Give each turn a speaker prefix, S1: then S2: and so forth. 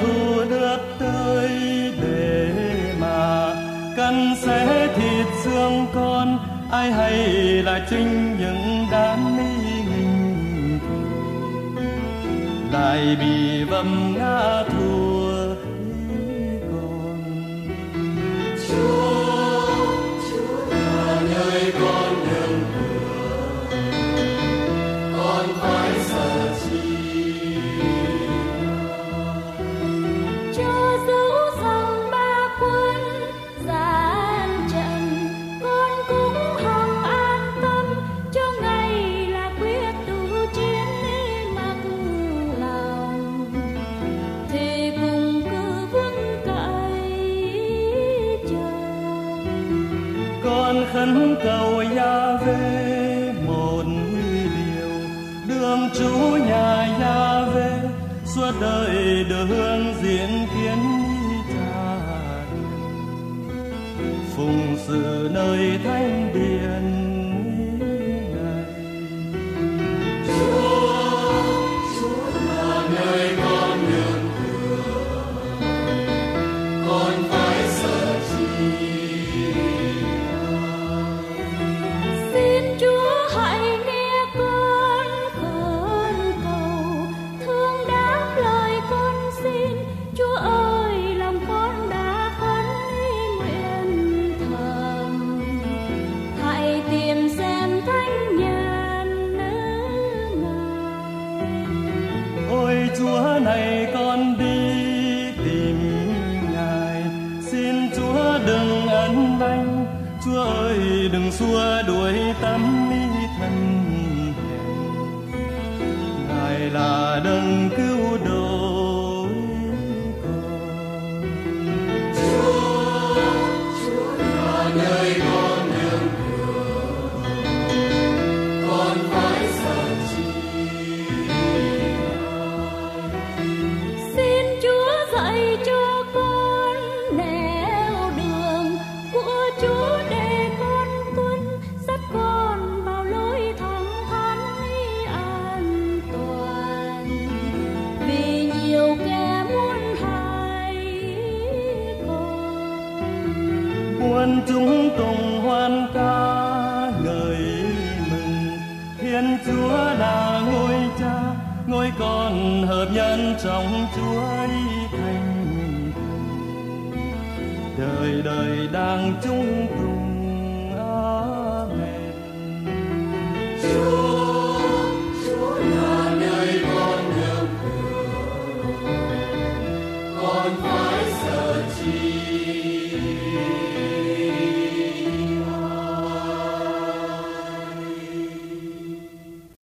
S1: thu được tới để mà cắn xé thịt xương con. Ai hay là chính những đám mi nghìn lại bị vấp ngã thua khấn cầu gia về một điều đường chú nhà gia về suốt đời đường diễn kiến cha phụng sự nơi thánh điện
S2: chúa
S1: này con đi tìm ngài. Xin chúa đừng ấn anh chúa ơi, đừng xua đuổi tâm mi thân ngài là đấng cứu quân chúng cùng hoan ca ngợi mừng. Thiên chúa là ngôi cha, ngôi con hợp nhân trong chúa thành đời đời đang chung cùng.